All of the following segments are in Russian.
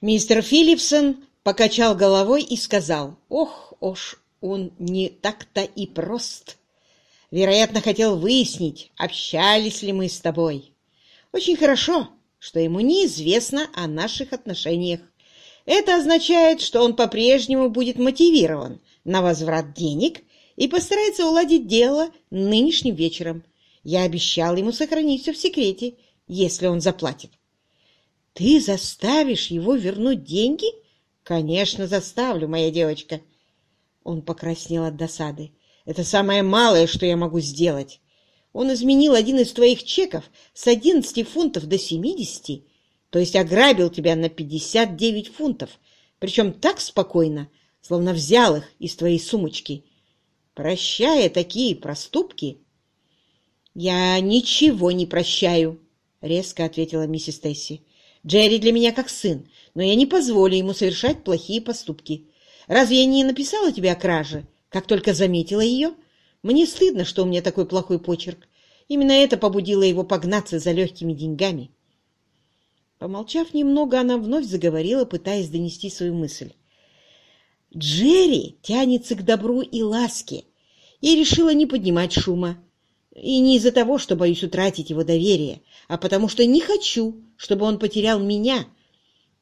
Мистер Филлипсон покачал головой и сказал, «Ох, уж он не так-то и прост. Вероятно, хотел выяснить, общались ли мы с тобой. Очень хорошо, что ему неизвестно о наших отношениях. Это означает, что он по-прежнему будет мотивирован на возврат денег и постарается уладить дело нынешним вечером. Я обещал ему сохранить все в секрете, если он заплатит. Ты заставишь его вернуть деньги? Конечно, заставлю, моя девочка. Он покраснел от досады. Это самое малое, что я могу сделать. Он изменил один из твоих чеков с 11 фунтов до 70, то есть ограбил тебя на 59 фунтов, причем так спокойно, словно взял их из твоей сумочки. Прощая такие проступки... — Я ничего не прощаю, — резко ответила миссис Тесси. — Джерри для меня как сын, но я не позволю ему совершать плохие поступки. Разве я не написала тебе о краже, как только заметила ее? Мне стыдно, что у меня такой плохой почерк. Именно это побудило его погнаться за легкими деньгами. Помолчав немного, она вновь заговорила, пытаясь донести свою мысль. Джерри тянется к добру и ласке. Я решила не поднимать шума. И не из-за того, что боюсь утратить его доверие, а потому что не хочу, чтобы он потерял меня.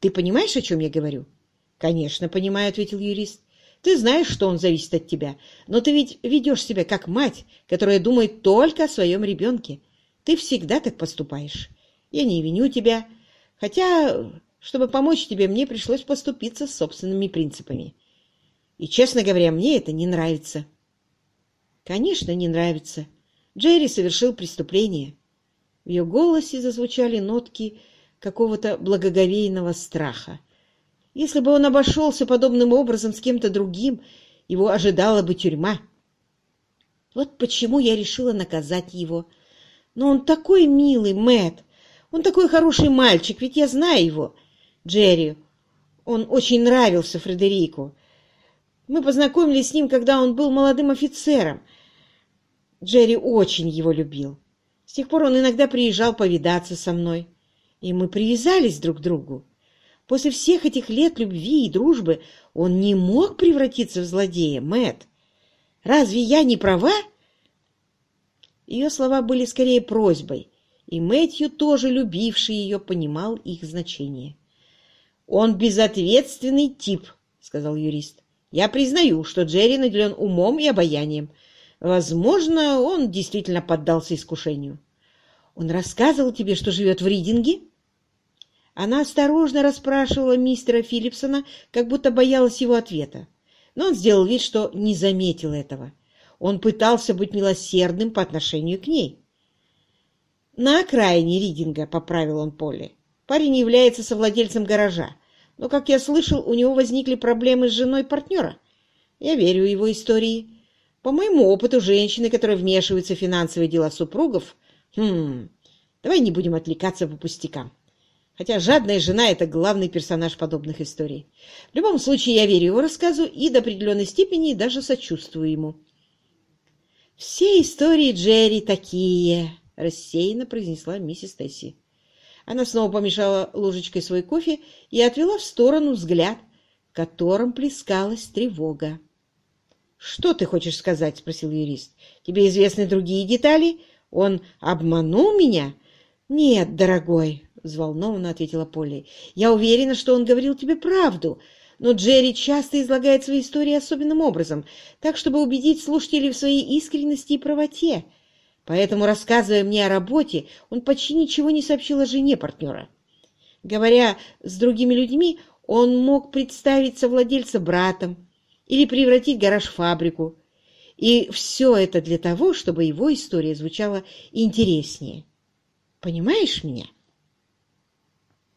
Ты понимаешь, о чем я говорю? «Конечно, понимаю», — ответил юрист. «Ты знаешь, что он зависит от тебя, но ты ведь ведешь себя как мать, которая думает только о своем ребенке. Ты всегда так поступаешь. Я не виню тебя, хотя, чтобы помочь тебе, мне пришлось поступиться с собственными принципами. И, честно говоря, мне это не нравится». «Конечно, не нравится. Джерри совершил преступление». В ее голосе зазвучали нотки какого-то благоговейного страха. Если бы он обошелся подобным образом с кем-то другим, его ожидала бы тюрьма. Вот почему я решила наказать его. Но он такой милый, Мэт. Он такой хороший мальчик, ведь я знаю его. Джерри, он очень нравился Фредерику. Мы познакомились с ним, когда он был молодым офицером. Джерри очень его любил. С тех пор он иногда приезжал повидаться со мной, и мы привязались друг к другу. После всех этих лет любви и дружбы он не мог превратиться в злодея, Мэт. Разве я не права? Ее слова были скорее просьбой, и Мэтью, тоже любивший ее, понимал их значение. «Он безответственный тип», — сказал юрист. «Я признаю, что Джерри наделен умом и обаянием. Возможно, он действительно поддался искушению». «Он рассказывал тебе, что живет в Ридинге?» Она осторожно расспрашивала мистера Филлипсона, как будто боялась его ответа. Но он сделал вид, что не заметил этого. Он пытался быть милосердным по отношению к ней. «На окраине Ридинга», — поправил он Полли. «Парень является совладельцем гаража, но, как я слышал, у него возникли проблемы с женой партнера. Я верю его истории. По моему опыту, женщины, которые вмешиваются в финансовые дела супругов... Хм, давай не будем отвлекаться по пустякам хотя жадная жена — это главный персонаж подобных историй. В любом случае, я верю его рассказу и до определенной степени даже сочувствую ему. «Все истории Джерри такие», — рассеянно произнесла миссис Тесси. Она снова помешала ложечкой свой кофе и отвела в сторону взгляд, в котором плескалась тревога. «Что ты хочешь сказать?» — спросил юрист. «Тебе известны другие детали? Он обманул меня?» «Нет, дорогой», — взволнованно ответила Полли. «Я уверена, что он говорил тебе правду, но Джерри часто излагает свои истории особенным образом, так, чтобы убедить слушателей в своей искренности и правоте. Поэтому, рассказывая мне о работе, он почти ничего не сообщил о жене партнера. Говоря с другими людьми, он мог представиться владельца братом или превратить гараж в фабрику. И все это для того, чтобы его история звучала интереснее. Понимаешь меня?»